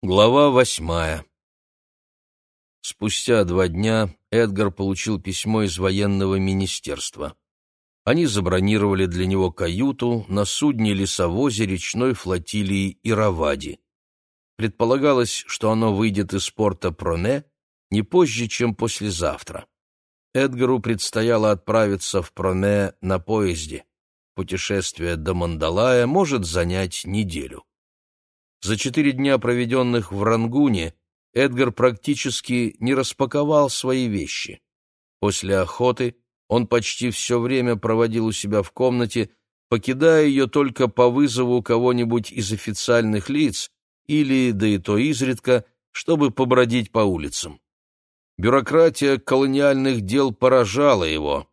Глава восьмая Спустя два дня Эдгар получил письмо из военного министерства. Они забронировали для него каюту на судне лесовозе речной флотилии Иравади. Предполагалось, что оно выйдет из порта Проне не позже, чем послезавтра. Эдгару предстояло отправиться в Проне на поезде. Путешествие до Мандалая может занять неделю. За четыре дня, проведенных в Рангуне, Эдгар практически не распаковал свои вещи. После охоты он почти все время проводил у себя в комнате, покидая ее только по вызову кого-нибудь из официальных лиц или, да и то изредка, чтобы побродить по улицам. Бюрократия колониальных дел поражала его.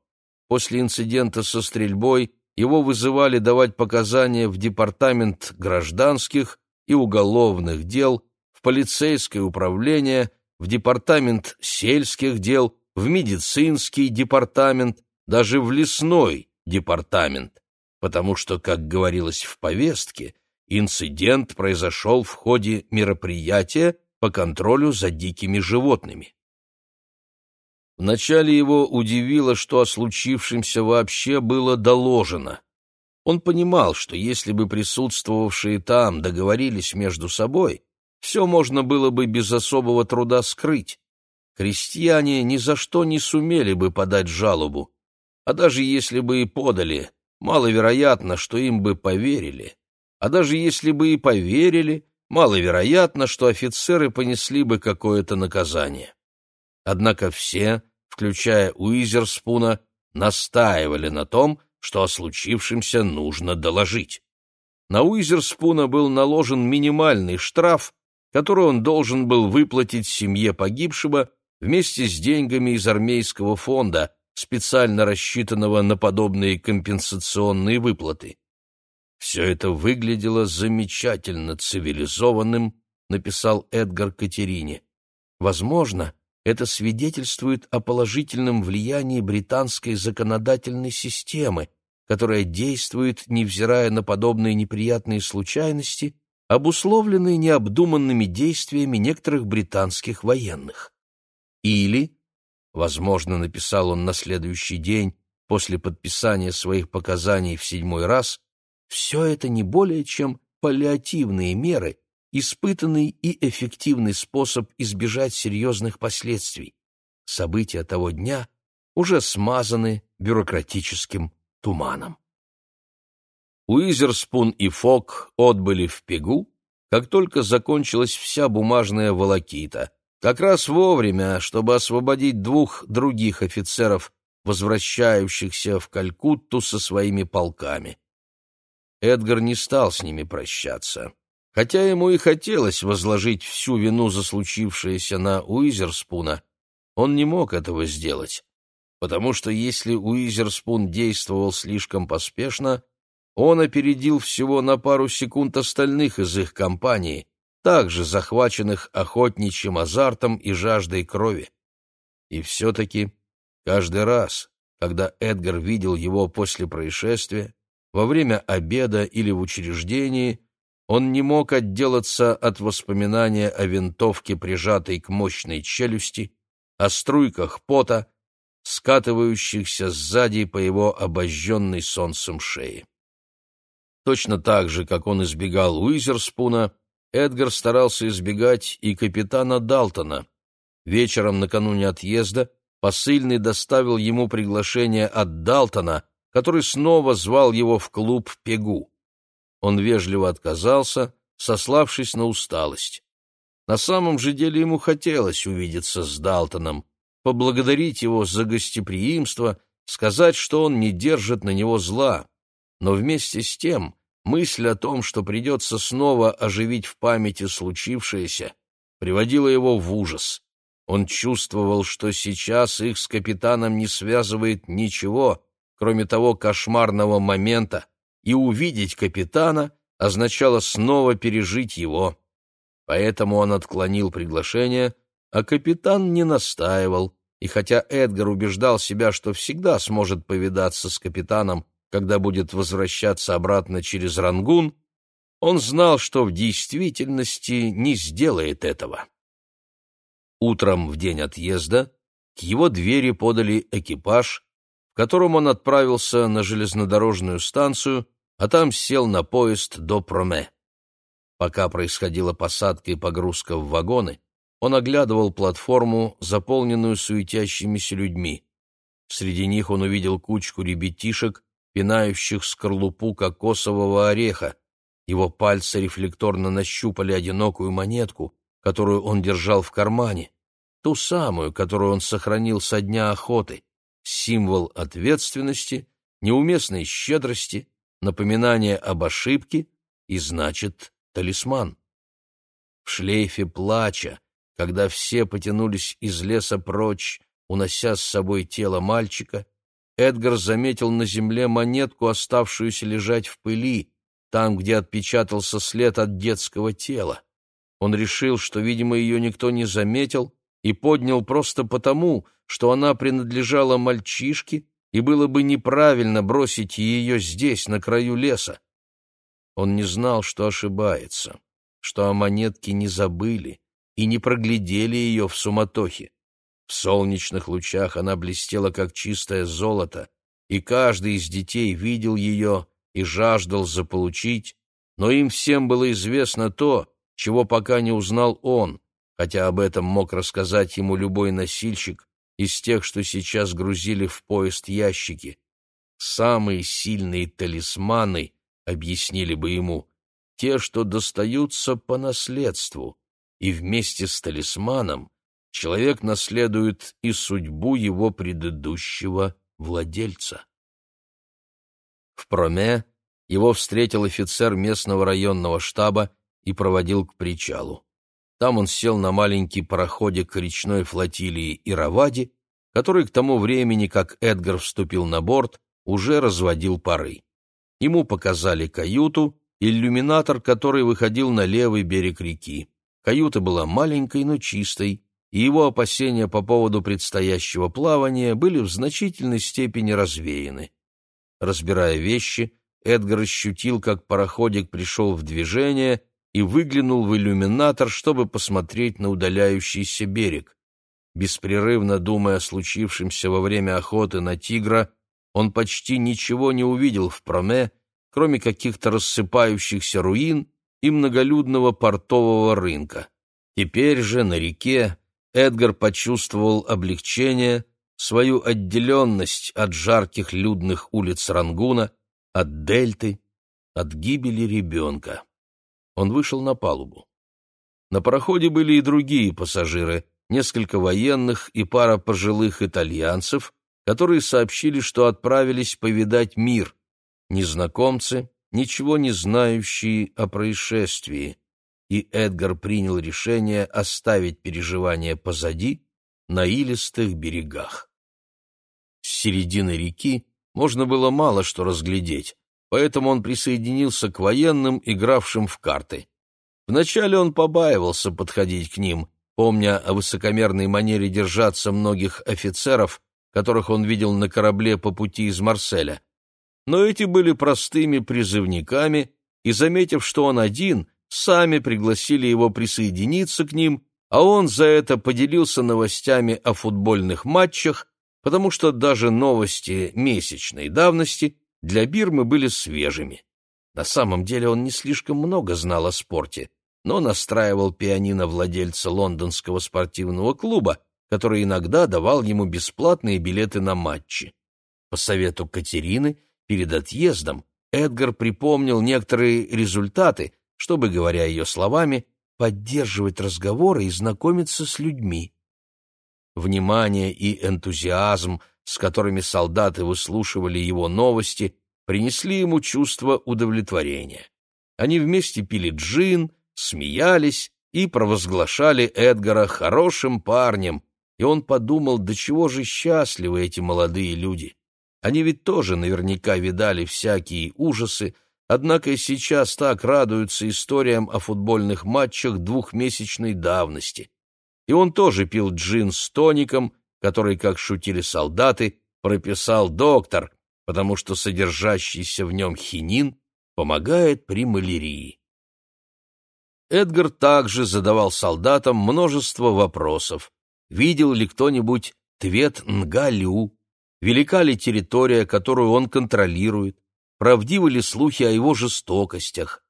После инцидента со стрельбой его вызывали давать показания в департамент гражданских и уголовных дел, в полицейское управление, в департамент сельских дел, в медицинский департамент, даже в лесной департамент, потому что, как говорилось в повестке, инцидент произошел в ходе мероприятия по контролю за дикими животными. Вначале его удивило, что о случившемся вообще было доложено. Он понимал, что если бы присутствовавшие там договорились между собой, все можно было бы без особого труда скрыть. Крестьяне ни за что не сумели бы подать жалобу, а даже если бы и подали, маловероятно, что им бы поверили. А даже если бы и поверили, маловероятно, что офицеры понесли бы какое-то наказание. Однако все, включая Уизерспуна, настаивали на том, что о случившемся нужно доложить. На Уизерспуна был наложен минимальный штраф, который он должен был выплатить семье погибшего вместе с деньгами из армейского фонда, специально рассчитанного на подобные компенсационные выплаты. «Все это выглядело замечательно цивилизованным», — написал Эдгар Катерине. «Возможно, это свидетельствует о положительном влиянии британской законодательной системы, которая действует, невзирая на подобные неприятные случайности, обусловленные необдуманными действиями некоторых британских военных. Или, возможно, написал он на следующий день после подписания своих показаний в седьмой раз, все это не более чем паллиативные меры, испытанный и эффективный способ избежать серьезных последствий. События того дня уже смазаны бюрократическим туманом. Уизерспун и Фок отбыли в Пегу, как только закончилась вся бумажная волокита, как раз вовремя, чтобы освободить двух других офицеров, возвращающихся в Калькутту со своими полками. Эдгар не стал с ними прощаться. Хотя ему и хотелось возложить всю вину за случившееся на Уизерспуна, он не мог этого сделать потому что если Уизерспун действовал слишком поспешно, он опередил всего на пару секунд остальных из их компании, также захваченных охотничьим азартом и жаждой крови. И все-таки каждый раз, когда Эдгар видел его после происшествия, во время обеда или в учреждении, он не мог отделаться от воспоминания о винтовке, прижатой к мощной челюсти, о струйках пота, скатывающихся сзади по его обожженной солнцем шее. Точно так же, как он избегал Уизерспуна, Эдгар старался избегать и капитана Далтона. Вечером накануне отъезда посыльный доставил ему приглашение от Далтона, который снова звал его в клуб «Пегу». Он вежливо отказался, сославшись на усталость. На самом же деле ему хотелось увидеться с Далтоном, поблагодарить его за гостеприимство, сказать, что он не держит на него зла. Но вместе с тем мысль о том, что придется снова оживить в памяти случившееся, приводила его в ужас. Он чувствовал, что сейчас их с капитаном не связывает ничего, кроме того кошмарного момента, и увидеть капитана означало снова пережить его. Поэтому он отклонил приглашение — а капитан не настаивал, и хотя Эдгар убеждал себя, что всегда сможет повидаться с капитаном, когда будет возвращаться обратно через Рангун, он знал, что в действительности не сделает этого. Утром в день отъезда к его двери подали экипаж, в котором он отправился на железнодорожную станцию, а там сел на поезд до Проме. Пока происходила посадка и погрузка в вагоны, он оглядывал платформу, заполненную суетящимися людьми. Среди них он увидел кучку ребятишек, пинающих скорлупу кокосового ореха. Его пальцы рефлекторно нащупали одинокую монетку, которую он держал в кармане, ту самую, которую он сохранил со дня охоты, символ ответственности, неуместной щедрости, напоминание об ошибке и, значит, талисман. В шлейфе плача, когда все потянулись из леса прочь, унося с собой тело мальчика, Эдгар заметил на земле монетку, оставшуюся лежать в пыли, там, где отпечатался след от детского тела. Он решил, что, видимо, ее никто не заметил, и поднял просто потому, что она принадлежала мальчишке, и было бы неправильно бросить ее здесь, на краю леса. Он не знал, что ошибается, что о монетке не забыли и не проглядели ее в суматохе. В солнечных лучах она блестела, как чистое золото, и каждый из детей видел ее и жаждал заполучить, но им всем было известно то, чего пока не узнал он, хотя об этом мог рассказать ему любой носильщик из тех, что сейчас грузили в поезд ящики. Самые сильные талисманы, объяснили бы ему, те, что достаются по наследству, и вместе с талисманом человек наследует и судьбу его предыдущего владельца. В Проме его встретил офицер местного районного штаба и проводил к причалу. Там он сел на маленький пароходик речной флотилии Иравади, который к тому времени, как Эдгар вступил на борт, уже разводил пары. Ему показали каюту, иллюминатор который выходил на левый берег реки. Каюта была маленькой, но чистой, и его опасения по поводу предстоящего плавания были в значительной степени развеяны. Разбирая вещи, Эдгар ощутил, как пароходик пришел в движение и выглянул в иллюминатор, чтобы посмотреть на удаляющийся берег. Беспрерывно думая о случившемся во время охоты на тигра, он почти ничего не увидел в проме, кроме каких-то рассыпающихся руин и многолюдного портового рынка. Теперь же на реке Эдгар почувствовал облегчение, свою отделенность от жарких людных улиц Рангуна, от дельты, от гибели ребенка. Он вышел на палубу. На пароходе были и другие пассажиры, несколько военных и пара пожилых итальянцев, которые сообщили, что отправились повидать мир, незнакомцы, ничего не знающие о происшествии и Эдгар принял решение оставить переживания позади на илистых берегах. С середины реки можно было мало что разглядеть, поэтому он присоединился к военным, игравшим в карты. Вначале он побаивался подходить к ним, помня о высокомерной манере держаться многих офицеров, которых он видел на корабле по пути из Марселя. Но эти были простыми призывниками, и, заметив, что он один, сами пригласили его присоединиться к ним, а он за это поделился новостями о футбольных матчах, потому что даже новости месячной давности для Бирмы были свежими. На самом деле он не слишком много знал о спорте, но настраивал пианино владельца лондонского спортивного клуба, который иногда давал ему бесплатные билеты на матчи. По совету Катерины, перед отъездом Эдгар припомнил некоторые результаты, чтобы, говоря ее словами, поддерживать разговоры и знакомиться с людьми. Внимание и энтузиазм, с которыми солдаты выслушивали его новости, принесли ему чувство удовлетворения. Они вместе пили джин, смеялись и провозглашали Эдгара хорошим парнем, и он подумал, до чего же счастливы эти молодые люди. Они ведь тоже наверняка видали всякие ужасы, однако и сейчас так радуются историям о футбольных матчах двухмесячной давности. И он тоже пил джин с тоником, который, как шутили солдаты, прописал доктор, потому что содержащийся в нем хинин помогает при малярии. Эдгар также задавал солдатам множество вопросов. Видел ли кто-нибудь Твет Нгалю? Велика ли территория, которую он контролирует? Правдивы ли слухи о его жестокостях?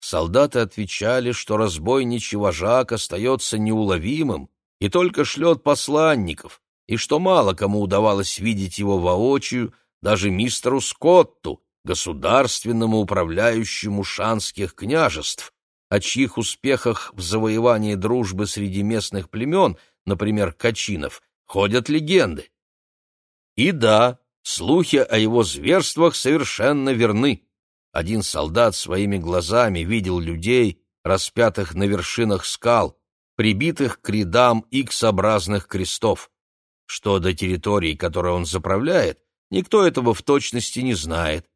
Солдаты отвечали, что разбойничий вожак остается неуловимым и только шлет посланников, и что мало кому удавалось видеть его воочию, даже мистеру Скотту, государственному управляющему шанских княжеств, о чьих успехах в завоевании дружбы среди местных племен, например, качинов, ходят легенды. И да, слухи о его зверствах совершенно верны. Один солдат своими глазами видел людей, распятых на вершинах скал, прибитых к рядам икс-образных крестов. Что до территории, которой он заправляет, никто этого в точности не знает.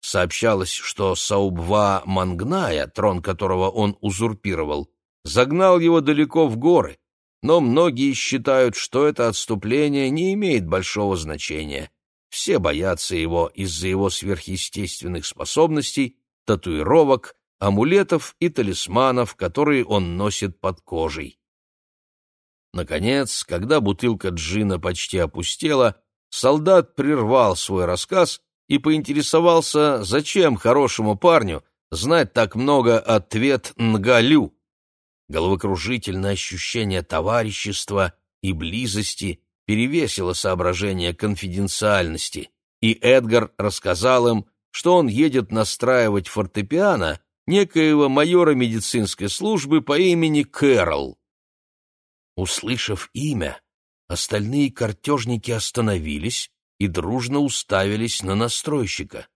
Сообщалось, что Саубва Мангная, трон которого он узурпировал, загнал его далеко в горы, но многие считают, что это отступление не имеет большого значения. Все боятся его из-за его сверхъестественных способностей, татуировок, амулетов и талисманов, которые он носит под кожей. Наконец, когда бутылка джина почти опустела, солдат прервал свой рассказ и поинтересовался, зачем хорошему парню знать так много ответ Нгалю. Головокружительное ощущение товарищества и близости перевесило соображение конфиденциальности, и Эдгар рассказал им, что он едет настраивать фортепиано некоего майора медицинской службы по имени Кэрол. Услышав имя, остальные картежники остановились и дружно уставились на настройщика.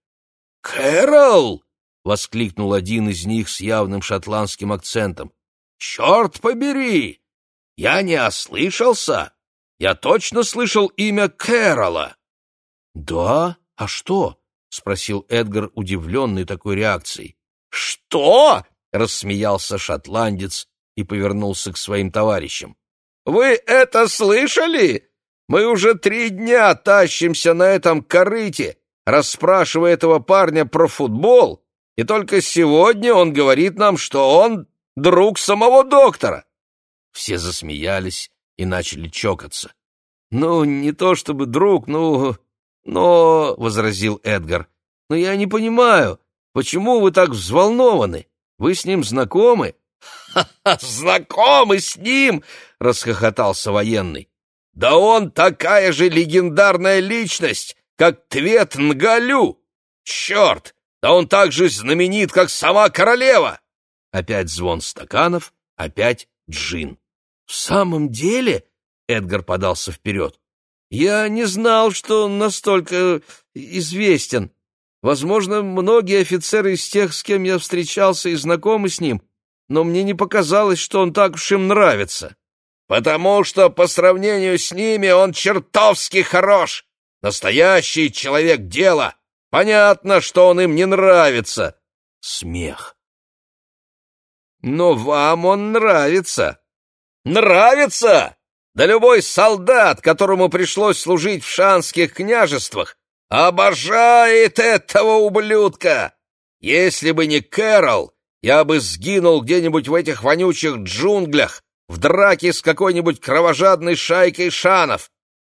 «Кэрол!» — воскликнул один из них с явным шотландским акцентом. «Черт побери! Я не ослышался! Я точно слышал имя Кэрола!» «Да? А что?» — спросил Эдгар, удивленный такой реакцией. «Что?» — рассмеялся шотландец и повернулся к своим товарищам. «Вы это слышали? Мы уже три дня тащимся на этом корыте, расспрашивая этого парня про футбол, и только сегодня он говорит нам, что он друг самого доктора. Все засмеялись и начали чокаться. «Ну, не то чтобы друг, ну... но...» — возразил Эдгар. «Но я не понимаю, почему вы так взволнованы? Вы с ним знакомы?» «Ха-ха, знакомы с ним!» — расхохотался военный. Да он такая же легендарная личность, как Твет Нгалю! Черт! Да он так же знаменит, как сама королева!» Опять звон стаканов, опять джин. «В самом деле?» — Эдгар подался вперед. «Я не знал, что он настолько известен. Возможно, многие офицеры из тех, с кем я встречался и знакомы с ним, но мне не показалось, что он так уж им нравится» потому что по сравнению с ними он чертовски хорош, настоящий человек дела. Понятно, что он им не нравится. Смех. Но вам он нравится. Нравится? Да любой солдат, которому пришлось служить в шанских княжествах, обожает этого ублюдка. Если бы не Кэрол, я бы сгинул где-нибудь в этих вонючих джунглях, в драке с какой-нибудь кровожадной шайкой шанов.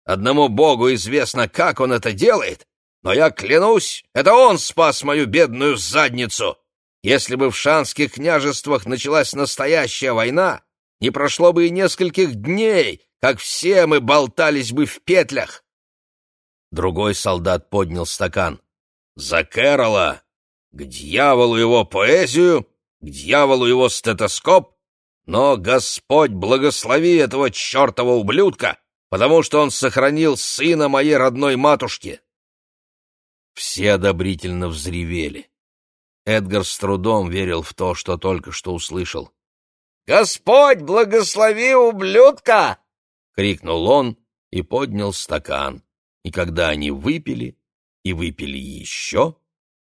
Одному богу известно, как он это делает, но я клянусь, это он спас мою бедную задницу. Если бы в шанских княжествах началась настоящая война, не прошло бы и нескольких дней, как все мы болтались бы в петлях. Другой солдат поднял стакан. «За Кэрола! К дьяволу его поэзию, к дьяволу его стетоскоп, но Господь благослови этого чертова ублюдка, потому что он сохранил сына моей родной матушки!» Все одобрительно взревели. Эдгар с трудом верил в то, что только что услышал. «Господь благослови ублюдка!» — крикнул он и поднял стакан. И когда они выпили и выпили еще,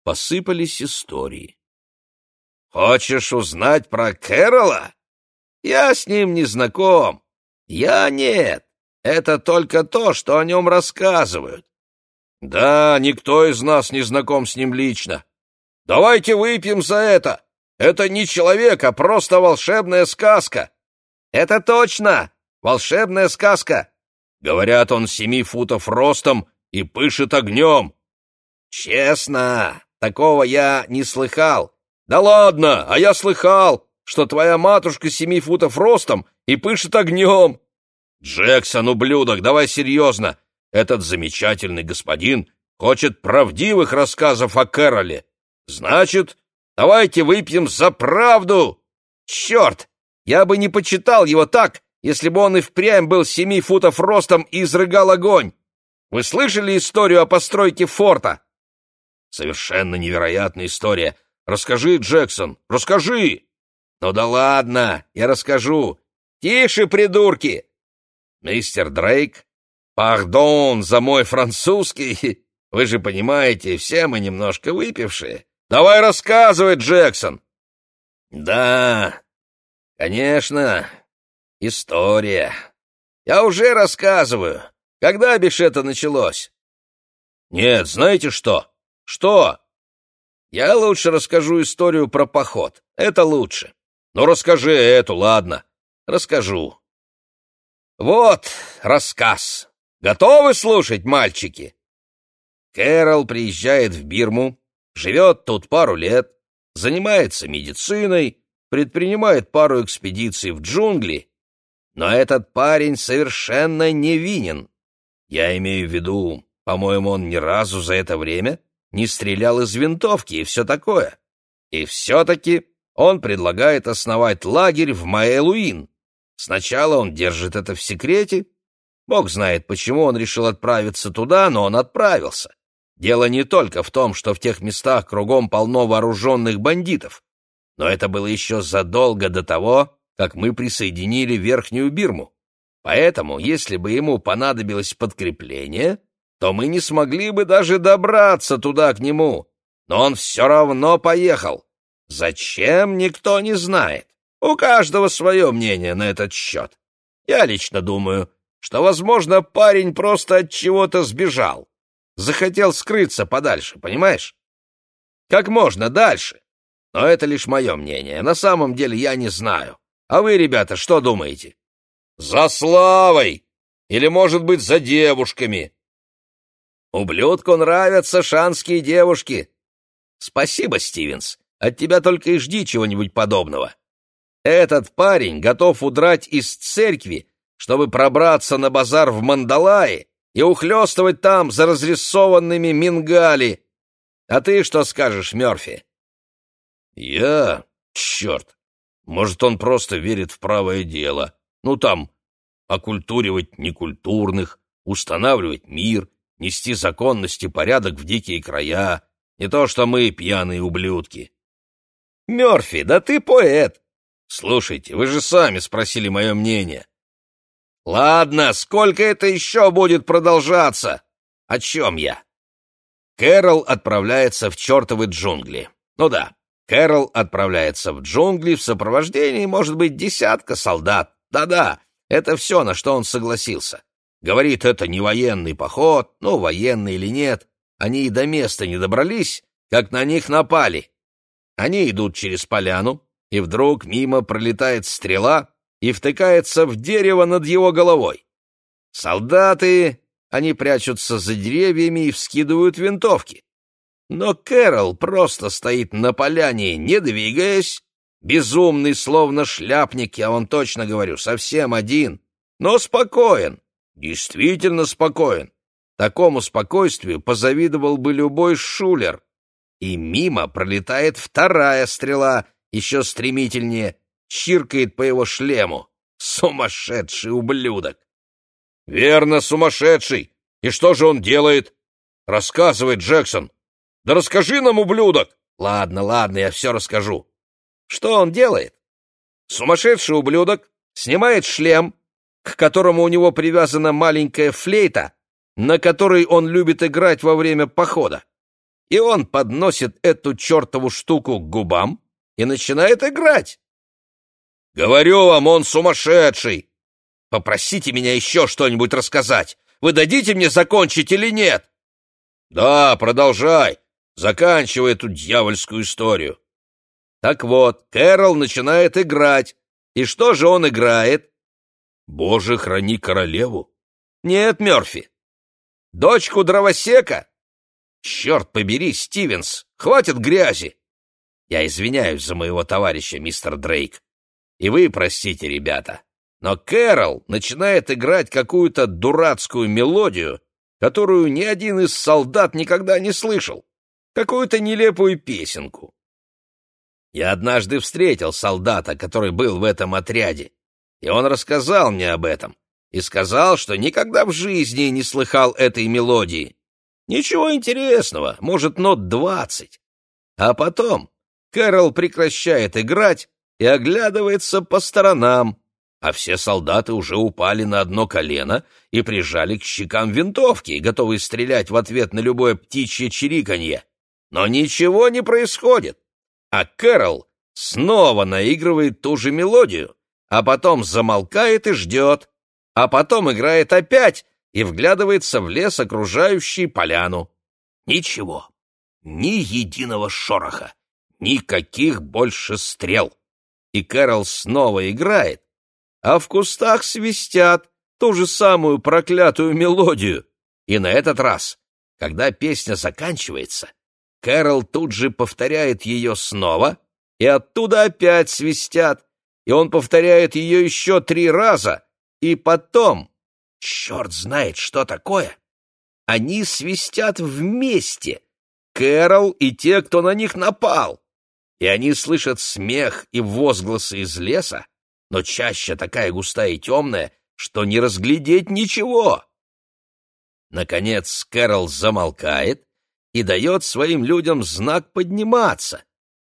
посыпались истории. «Хочешь узнать про Кэрола?» Я с ним не знаком. Я нет. Это только то, что о нем рассказывают. Да, никто из нас не знаком с ним лично. Давайте выпьем за это. Это не человек, а просто волшебная сказка. Это точно! Волшебная сказка. Говорят, он семи футов ростом и пышет огнем. Честно, такого я не слыхал. Да ладно, а я слыхал, что твоя матушка семи футов ростом и пышет огнем. Джексон, ублюдок, давай серьезно. Этот замечательный господин хочет правдивых рассказов о Кэроле. Значит, давайте выпьем за правду. Черт, я бы не почитал его так, если бы он и впрямь был семи футов ростом и изрыгал огонь. Вы слышали историю о постройке форта? Совершенно невероятная история. Расскажи, Джексон, расскажи. Ну да ладно, я расскажу. Тише, придурки. Мистер Дрейк, пардон за мой французский. Вы же понимаете, все мы немножко выпившие. Давай рассказывай, Джексон. Да, конечно, история. Я уже рассказываю. Когда, бишь, это началось? Нет, знаете что? Что? Я лучше расскажу историю про поход. Это лучше. Ну, расскажи эту, ладно. Расскажу. Вот рассказ. Готовы слушать, мальчики? Кэрол приезжает в Бирму, живет тут пару лет, занимается медициной, предпринимает пару экспедиций в джунгли, но этот парень совершенно невинен. Я имею в виду, по-моему, он ни разу за это время не стрелял из винтовки и все такое. И все-таки он предлагает основать лагерь в Маэлуин. Сначала он держит это в секрете. Бог знает, почему он решил отправиться туда, но он отправился. Дело не только в том, что в тех местах кругом полно вооруженных бандитов, но это было еще задолго до того, как мы присоединили Верхнюю Бирму. Поэтому, если бы ему понадобилось подкрепление, то мы не смогли бы даже добраться туда к нему. Но он все равно поехал. Зачем, никто не знает. У каждого свое мнение на этот счет. Я лично думаю, что, возможно, парень просто от чего-то сбежал. Захотел скрыться подальше, понимаешь? Как можно дальше. Но это лишь мое мнение. На самом деле я не знаю. А вы, ребята, что думаете? За славой! Или, может быть, за девушками? Ублюдку нравятся шанские девушки. Спасибо, Стивенс. От тебя только и жди чего-нибудь подобного. Этот парень готов удрать из церкви, чтобы пробраться на базар в Мандалае и ухлёстывать там за разрисованными мингали. А ты что скажешь, Мёрфи? Я? Черт! Может, он просто верит в правое дело. Ну, там, окультуривать некультурных, устанавливать мир, нести законность и порядок в дикие края. Не то что мы, пьяные ублюдки. Мёрфи, да ты поэт. Слушайте, вы же сами спросили мое мнение. Ладно, сколько это еще будет продолжаться? О чем я? Кэрол отправляется в чертовы джунгли. Ну да, Кэрол отправляется в джунгли в сопровождении, может быть, десятка солдат. Да-да, это все, на что он согласился. Говорит, это не военный поход, ну, военный или нет. Они и до места не добрались, как на них напали. Они идут через поляну, и вдруг мимо пролетает стрела и втыкается в дерево над его головой. Солдаты, они прячутся за деревьями и вскидывают винтовки. Но Кэрол просто стоит на поляне, не двигаясь, безумный, словно шляпник, я вам точно говорю, совсем один, но спокоен, действительно спокоен. Такому спокойствию позавидовал бы любой шулер. И мимо пролетает вторая стрела, еще стремительнее, чиркает по его шлему. Сумасшедший ублюдок! Верно, сумасшедший! И что же он делает? Рассказывает Джексон. Да расскажи нам, ублюдок! Ладно, ладно, я все расскажу. Что он делает? Сумасшедший ублюдок снимает шлем, к которому у него привязана маленькая флейта, на которой он любит играть во время похода. И он подносит эту чертову штуку к губам и начинает играть. Говорю вам, он сумасшедший. Попросите меня еще что-нибудь рассказать. Вы дадите мне закончить или нет? Да, продолжай. Заканчивай эту дьявольскую историю. Так вот, Кэрол начинает играть. И что же он играет? Боже, храни королеву. Нет, Мёрфи. Дочку дровосека? Черт побери, Стивенс, хватит грязи. Я извиняюсь за моего товарища, мистер Дрейк. И вы простите, ребята. Но Кэрол начинает играть какую-то дурацкую мелодию, которую ни один из солдат никогда не слышал. Какую-то нелепую песенку. Я однажды встретил солдата, который был в этом отряде, и он рассказал мне об этом, и сказал, что никогда в жизни не слыхал этой мелодии. Ничего интересного, может, нот двадцать. А потом Кэрол прекращает играть и оглядывается по сторонам, а все солдаты уже упали на одно колено и прижали к щекам винтовки, готовые стрелять в ответ на любое птичье чириканье. Но ничего не происходит а Кэрол снова наигрывает ту же мелодию, а потом замолкает и ждет, а потом играет опять и вглядывается в лес, окружающий поляну. Ничего, ни единого шороха, никаких больше стрел. И Кэрол снова играет, а в кустах свистят ту же самую проклятую мелодию. И на этот раз, когда песня заканчивается, Кэрол тут же повторяет ее снова, и оттуда опять свистят, и он повторяет ее еще три раза, и потом, черт знает, что такое, они свистят вместе, Кэрол и те, кто на них напал, и они слышат смех и возгласы из леса, но чаще такая густая и темная, что не разглядеть ничего. Наконец Кэрол замолкает, и дает своим людям знак подниматься.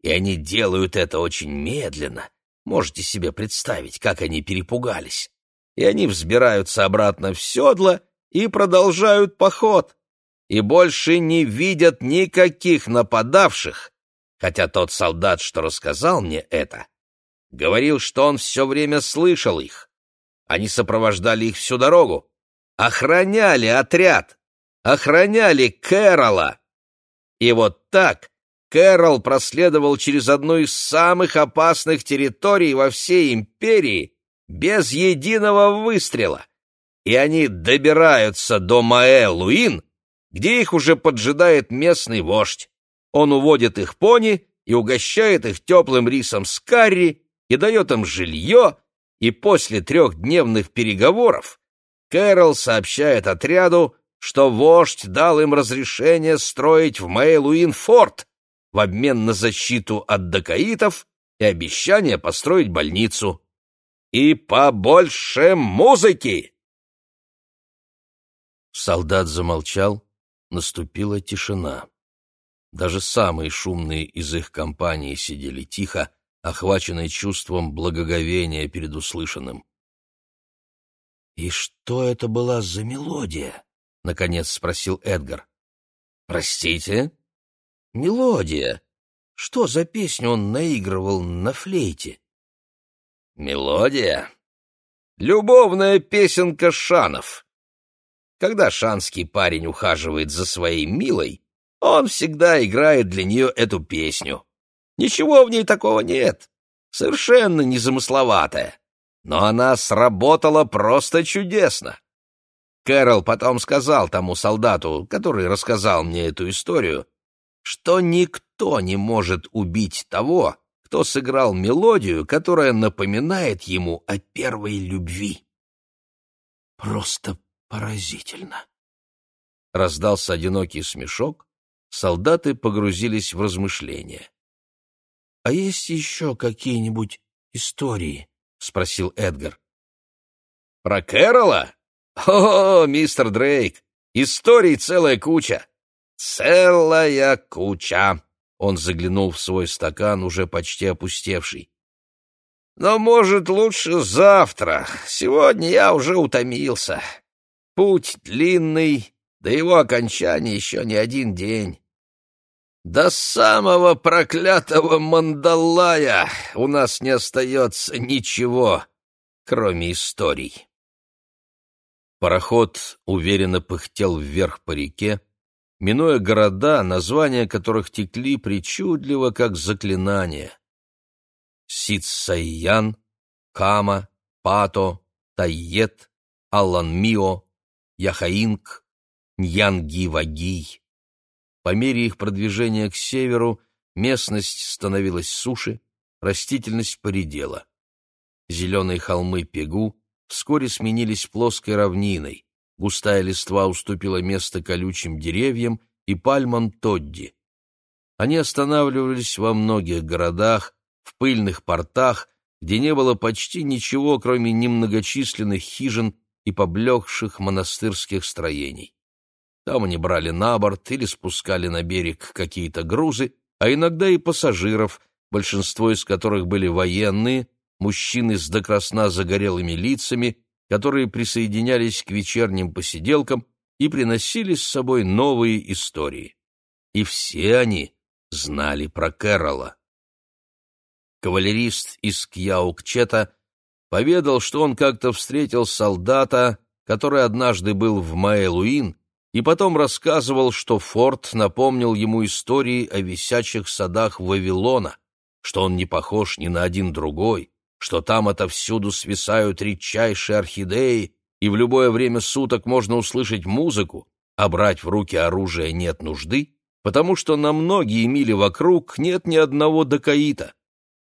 И они делают это очень медленно. Можете себе представить, как они перепугались. И они взбираются обратно в седло и продолжают поход. И больше не видят никаких нападавших, хотя тот солдат, что рассказал мне это, говорил, что он все время слышал их. Они сопровождали их всю дорогу, охраняли отряд, охраняли Кэрола. И вот так Кэрол проследовал через одну из самых опасных территорий во всей империи без единого выстрела. И они добираются до Маэ-Луин, где их уже поджидает местный вождь. Он уводит их пони и угощает их теплым рисом с карри и дает им жилье, и после трехдневных переговоров Кэрол сообщает отряду, что вождь дал им разрешение строить в Мэйлуин форт в обмен на защиту от дакаитов и обещание построить больницу. И побольше музыки! Солдат замолчал, наступила тишина. Даже самые шумные из их компании сидели тихо, охваченные чувством благоговения перед услышанным. «И что это была за мелодия?» — наконец спросил Эдгар. «Простите?» «Мелодия. Что за песню он наигрывал на флейте?» «Мелодия? Любовная песенка Шанов. Когда шанский парень ухаживает за своей милой, он всегда играет для нее эту песню. Ничего в ней такого нет, совершенно незамысловатая, но она сработала просто чудесно. Кэрол потом сказал тому солдату, который рассказал мне эту историю, что никто не может убить того, кто сыграл мелодию, которая напоминает ему о первой любви. Просто поразительно. Раздался одинокий смешок, солдаты погрузились в размышления. — А есть еще какие-нибудь истории? — спросил Эдгар. — Про Кэрола? «О, мистер Дрейк, историй целая куча!» «Целая куча!» Он заглянул в свой стакан, уже почти опустевший. «Но, может, лучше завтра. Сегодня я уже утомился. Путь длинный, до его окончания еще не один день. До самого проклятого Мандалая у нас не остается ничего, кроме историй». Пароход уверенно пыхтел вверх по реке, минуя города, названия которых текли причудливо, как заклинание. Сицайян, Кама, Пато, Тайет, Алланмио, Яхаинг, Ньянгивагий. По мере их продвижения к северу местность становилась суше, растительность поредела. Зеленые холмы Пегу вскоре сменились плоской равниной, густая листва уступила место колючим деревьям и пальмам Тодди. Они останавливались во многих городах, в пыльных портах, где не было почти ничего, кроме немногочисленных хижин и поблекших монастырских строений. Там они брали на борт или спускали на берег какие-то грузы, а иногда и пассажиров, большинство из которых были военные, мужчины с докрасна загорелыми лицами, которые присоединялись к вечерним посиделкам и приносили с собой новые истории. И все они знали про Кэрола. Кавалерист из Кьяукчета поведал, что он как-то встретил солдата, который однажды был в Маэлуин, и потом рассказывал, что форт напомнил ему истории о висячих садах Вавилона, что он не похож ни на один другой, что там отовсюду свисают редчайшие орхидеи, и в любое время суток можно услышать музыку, а брать в руки оружие нет нужды, потому что на многие мили вокруг нет ни одного дакаита.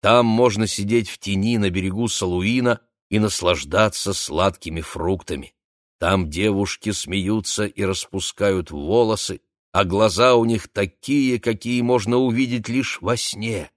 Там можно сидеть в тени на берегу Салуина и наслаждаться сладкими фруктами. Там девушки смеются и распускают волосы, а глаза у них такие, какие можно увидеть лишь во сне.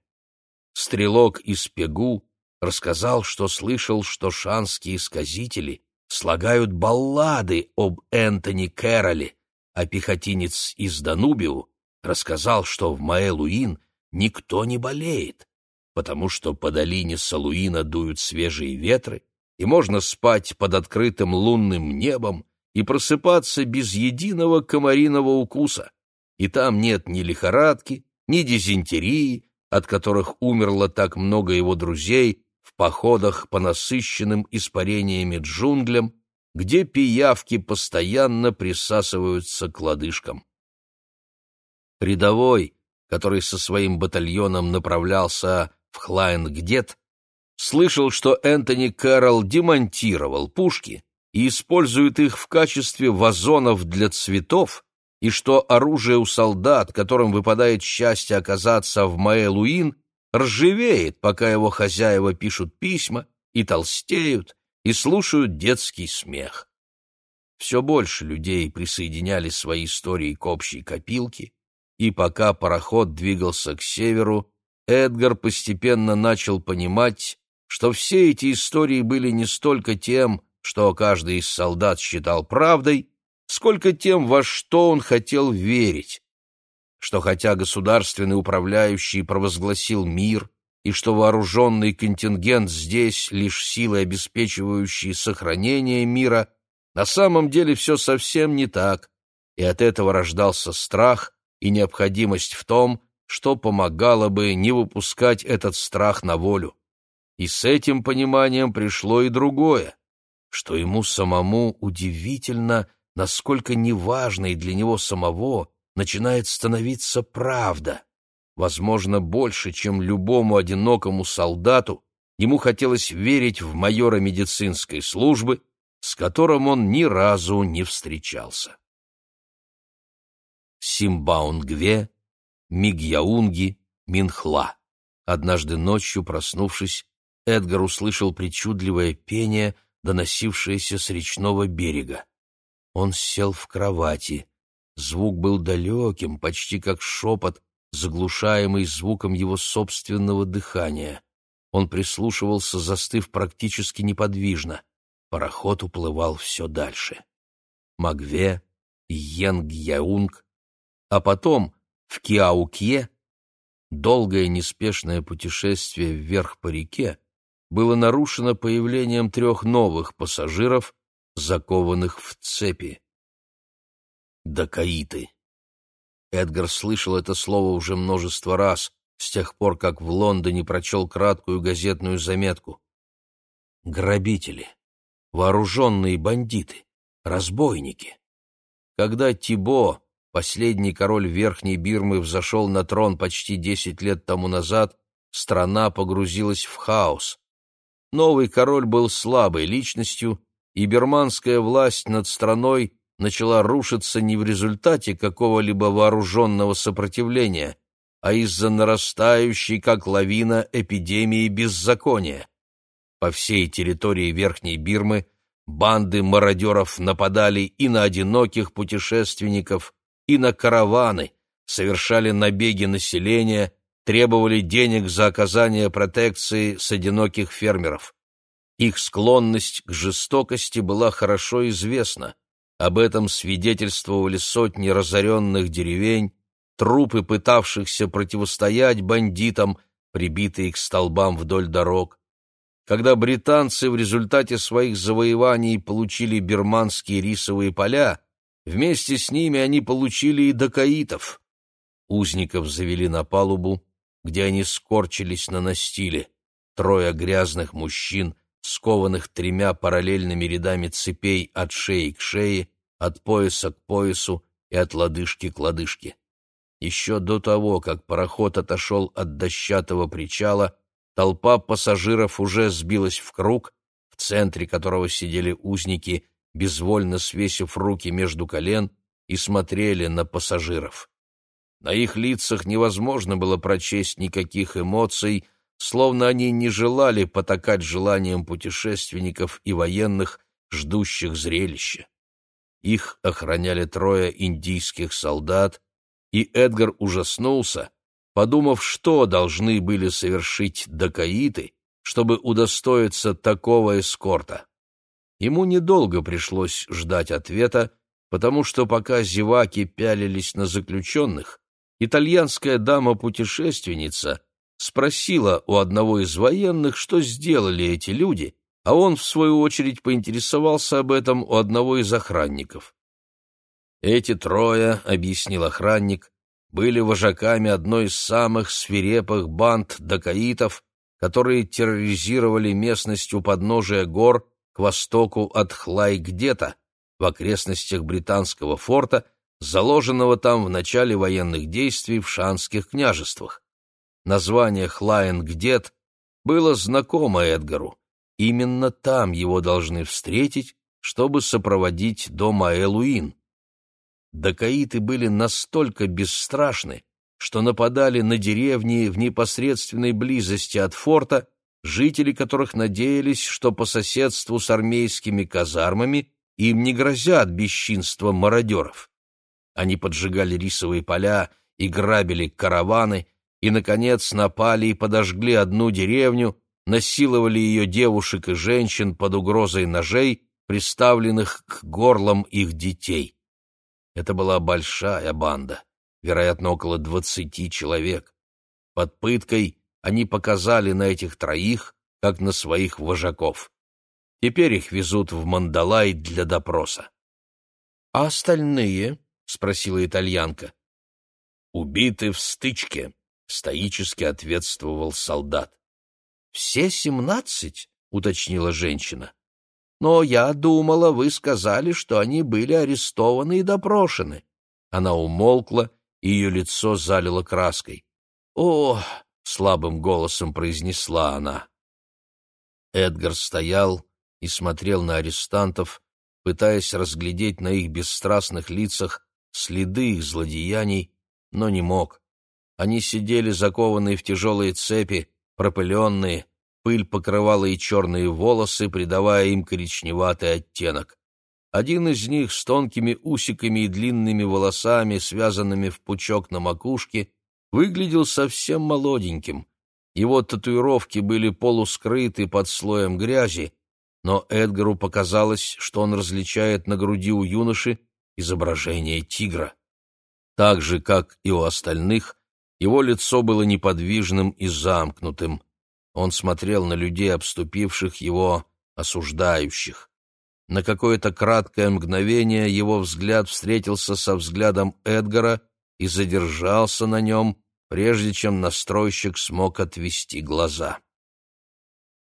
Стрелок из Пегу рассказал, что слышал, что шанские сказители слагают баллады об Энтони Кэрроле, а пехотинец из Данубиу рассказал, что в Маэлуин никто не болеет, потому что по долине Салуина дуют свежие ветры, и можно спать под открытым лунным небом и просыпаться без единого комариного укуса, и там нет ни лихорадки, ни дизентерии, от которых умерло так много его друзей походах по насыщенным испарениями джунглям, где пиявки постоянно присасываются к лодыжкам. Рядовой, который со своим батальоном направлялся в Хлайн-Гдет, слышал, что Энтони Кэрролл демонтировал пушки и использует их в качестве вазонов для цветов, и что оружие у солдат, которым выпадает счастье оказаться в Маэлуин, ржавеет, пока его хозяева пишут письма и толстеют, и слушают детский смех. Все больше людей присоединяли свои истории к общей копилке, и пока пароход двигался к северу, Эдгар постепенно начал понимать, что все эти истории были не столько тем, что каждый из солдат считал правдой, сколько тем, во что он хотел верить, что хотя государственный управляющий провозгласил мир, и что вооруженный контингент здесь лишь силы, обеспечивающие сохранение мира, на самом деле все совсем не так, и от этого рождался страх и необходимость в том, что помогало бы не выпускать этот страх на волю. И с этим пониманием пришло и другое, что ему самому удивительно, насколько неважной для него самого начинает становиться правда. Возможно, больше, чем любому одинокому солдату, ему хотелось верить в майора медицинской службы, с которым он ни разу не встречался. Симбаунгве, Мигьяунги, Минхла. Однажды ночью, проснувшись, Эдгар услышал причудливое пение, доносившееся с речного берега. Он сел в кровати. Звук был далеким, почти как шепот, заглушаемый звуком его собственного дыхания. Он прислушивался, застыв практически неподвижно. Пароход уплывал все дальше. Магве, Йенгьяунг, а потом в Киаукье долгое неспешное путешествие вверх по реке было нарушено появлением трех новых пассажиров, закованных в цепи. Дакаиты. Эдгар слышал это слово уже множество раз, с тех пор, как в Лондоне прочел краткую газетную заметку. Грабители, вооруженные бандиты, разбойники. Когда Тибо, последний король Верхней Бирмы, взошел на трон почти десять лет тому назад, страна погрузилась в хаос. Новый король был слабой личностью, и берманская власть над страной начала рушиться не в результате какого-либо вооруженного сопротивления, а из-за нарастающей, как лавина, эпидемии беззакония. По всей территории Верхней Бирмы банды мародеров нападали и на одиноких путешественников, и на караваны, совершали набеги населения, требовали денег за оказание протекции с одиноких фермеров. Их склонность к жестокости была хорошо известна. Об этом свидетельствовали сотни разоренных деревень, трупы пытавшихся противостоять бандитам, прибитые к столбам вдоль дорог. Когда британцы в результате своих завоеваний получили бирманские рисовые поля, вместе с ними они получили и дакаитов. Узников завели на палубу, где они скорчились на настиле. Трое грязных мужчин, скованных тремя параллельными рядами цепей от шеи к шее, от пояса к поясу и от лодыжки к лодыжке. Еще до того, как пароход отошел от дощатого причала, толпа пассажиров уже сбилась в круг, в центре которого сидели узники, безвольно свесив руки между колен, и смотрели на пассажиров. На их лицах невозможно было прочесть никаких эмоций, словно они не желали потакать желаниям путешественников и военных, ждущих зрелища. Их охраняли трое индийских солдат, и Эдгар ужаснулся, подумав, что должны были совершить дакаиты, чтобы удостоиться такого эскорта. Ему недолго пришлось ждать ответа, потому что пока зеваки пялились на заключенных, итальянская дама-путешественница спросила у одного из военных, что сделали эти люди, а он, в свою очередь, поинтересовался об этом у одного из охранников. Эти трое, — объяснил охранник, — были вожаками одной из самых свирепых банд дакаитов, которые терроризировали местность у подножия гор к востоку от Хлай-Гдета, в окрестностях британского форта, заложенного там в начале военных действий в шанских княжествах. Название Хлайн-Гдет было знакомо Эдгару. Именно там его должны встретить, чтобы сопроводить до Маэлуин. Дакаиты были настолько бесстрашны, что нападали на деревни в непосредственной близости от форта, жители которых надеялись, что по соседству с армейскими казармами им не грозят бесчинства мародеров. Они поджигали рисовые поля и грабили караваны, и, наконец, напали и подожгли одну деревню, насиловали ее девушек и женщин под угрозой ножей, приставленных к горлам их детей. Это была большая банда, вероятно, около двадцати человек. Под пыткой они показали на этих троих, как на своих вожаков. Теперь их везут в Мандалай для допроса. — А остальные? — спросила итальянка. — Убиты в стычке, — стоически ответствовал солдат. — Все семнадцать? — уточнила женщина. Но я думала, вы сказали, что они были арестованы и допрошены. Она умолкла, и ее лицо залило краской. «О!» — слабым голосом произнесла она. Эдгар стоял и смотрел на арестантов, пытаясь разглядеть на их бесстрастных лицах следы их злодеяний, но не мог. Они сидели закованные в тяжелые цепи, пропыленные, Пыль покрывала и черные волосы, придавая им коричневатый оттенок. Один из них с тонкими усиками и длинными волосами, связанными в пучок на макушке, выглядел совсем молоденьким. Его татуировки были полускрыты под слоем грязи, но Эдгару показалось, что он различает на груди у юноши изображение тигра. Так же, как и у остальных, его лицо было неподвижным и замкнутым. Он смотрел на людей, обступивших его, осуждающих. На какое-то краткое мгновение его взгляд встретился со взглядом Эдгара и задержался на нем, прежде чем настройщик смог отвести глаза.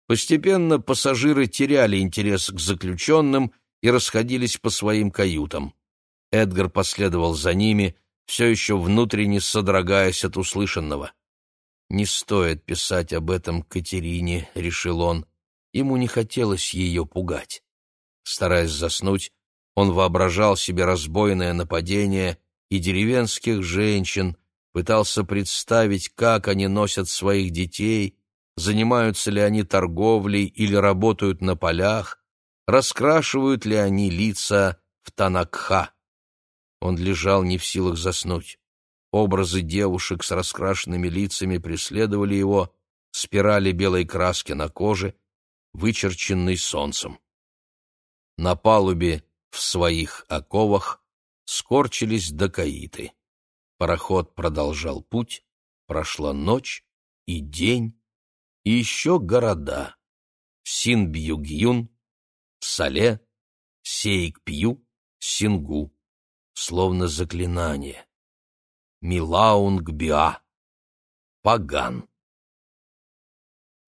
Постепенно пассажиры теряли интерес к заключенным и расходились по своим каютам. Эдгар последовал за ними, все еще внутренне содрогаясь от услышанного. Не стоит писать об этом Катерине, решил он. Ему не хотелось ее пугать. Стараясь заснуть, он воображал себе разбойное нападение и деревенских женщин, пытался представить, как они носят своих детей, занимаются ли они торговлей или работают на полях, раскрашивают ли они лица в танакха. Он лежал не в силах заснуть. Образы девушек с раскрашенными лицами преследовали его, спирали белой краски на коже, вычерченной солнцем. На палубе в своих оковах скорчились докаиты. Пароход продолжал путь, прошла ночь и день, и еще города. Синбьюгюн, Сале, Сейкпью, Сингу, словно заклинание. Милаунгбиа, Паган.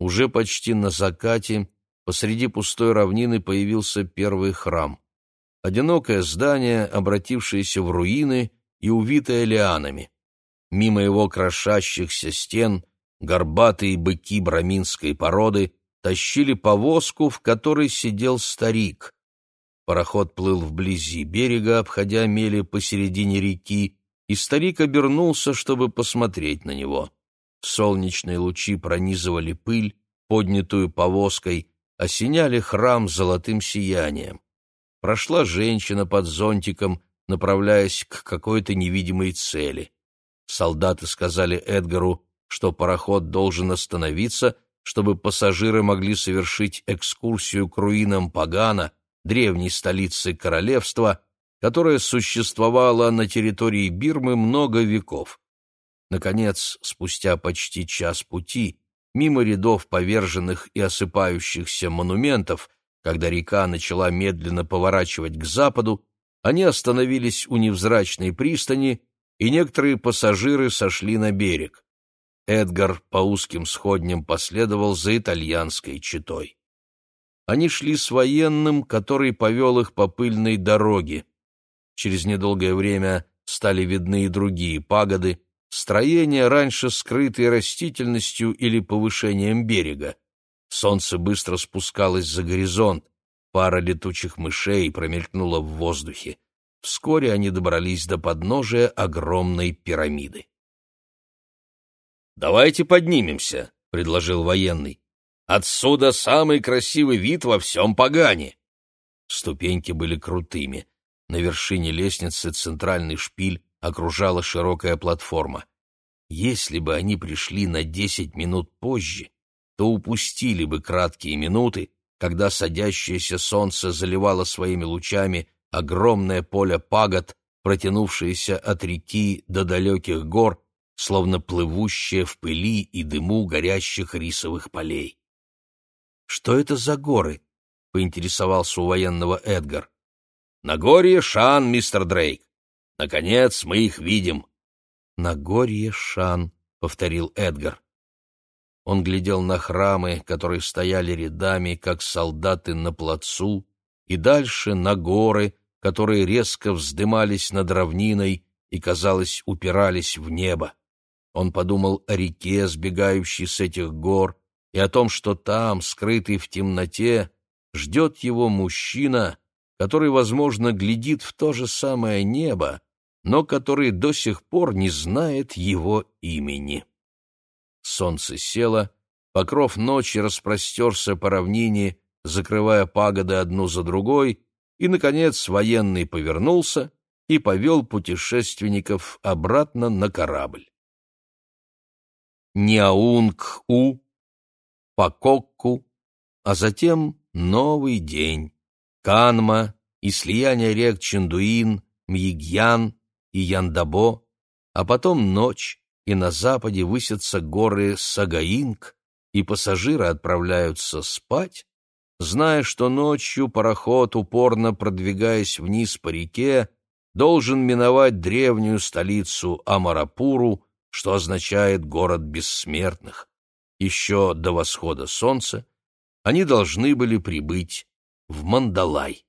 Уже почти на закате посреди пустой равнины появился первый храм. Одинокое здание, обратившееся в руины и увитое лианами. Мимо его крошащихся стен горбатые быки браминской породы тащили повозку, в которой сидел старик. Пароход плыл вблизи берега, обходя мели посередине реки, и старик обернулся, чтобы посмотреть на него. Солнечные лучи пронизывали пыль, поднятую повозкой, осеняли храм золотым сиянием. Прошла женщина под зонтиком, направляясь к какой-то невидимой цели. Солдаты сказали Эдгару, что пароход должен остановиться, чтобы пассажиры могли совершить экскурсию к руинам Пагана, древней столицы королевства, которая существовала на территории Бирмы много веков. Наконец, спустя почти час пути, мимо рядов поверженных и осыпающихся монументов, когда река начала медленно поворачивать к западу, они остановились у невзрачной пристани, и некоторые пассажиры сошли на берег. Эдгар по узким сходням последовал за итальянской читой. Они шли с военным, который повел их по пыльной дороге. Через недолгое время стали видны и другие пагоды, строения, раньше скрытые растительностью или повышением берега. Солнце быстро спускалось за горизонт, пара летучих мышей промелькнула в воздухе. Вскоре они добрались до подножия огромной пирамиды. «Давайте поднимемся», — предложил военный. «Отсюда самый красивый вид во всем Пагане». Ступеньки были крутыми. На вершине лестницы центральный шпиль окружала широкая платформа. Если бы они пришли на десять минут позже, то упустили бы краткие минуты, когда садящееся солнце заливало своими лучами огромное поле пагод, протянувшееся от реки до далеких гор, словно плывущее в пыли и дыму горящих рисовых полей. «Что это за горы?» — поинтересовался у военного Эдгар. «Нагорье Шан, мистер Дрейк. Наконец мы их видим». «Нагорье Шан», — повторил Эдгар. Он глядел на храмы, которые стояли рядами, как солдаты на плацу, и дальше на горы, которые резко вздымались над равниной и, казалось, упирались в небо. Он подумал о реке, сбегающей с этих гор, и о том, что там, скрытый в темноте, ждет его мужчина, который, возможно, глядит в то же самое небо, но который до сих пор не знает его имени. Солнце село, покров ночи распростерся по равнине, закрывая пагоды одну за другой, и, наконец, военный повернулся и повел путешественников обратно на корабль. Няунг-У, Пакокку, а затем новый день, Канма и слияние рек Чендуин, Мьигьян и Яндабо, а потом ночь, и на западе высятся горы Сагаинг, и пассажиры отправляются спать, зная, что ночью пароход, упорно продвигаясь вниз по реке, должен миновать древнюю столицу Амарапуру, что означает «город бессмертных». Еще до восхода солнца они должны были прибыть в Мандалай.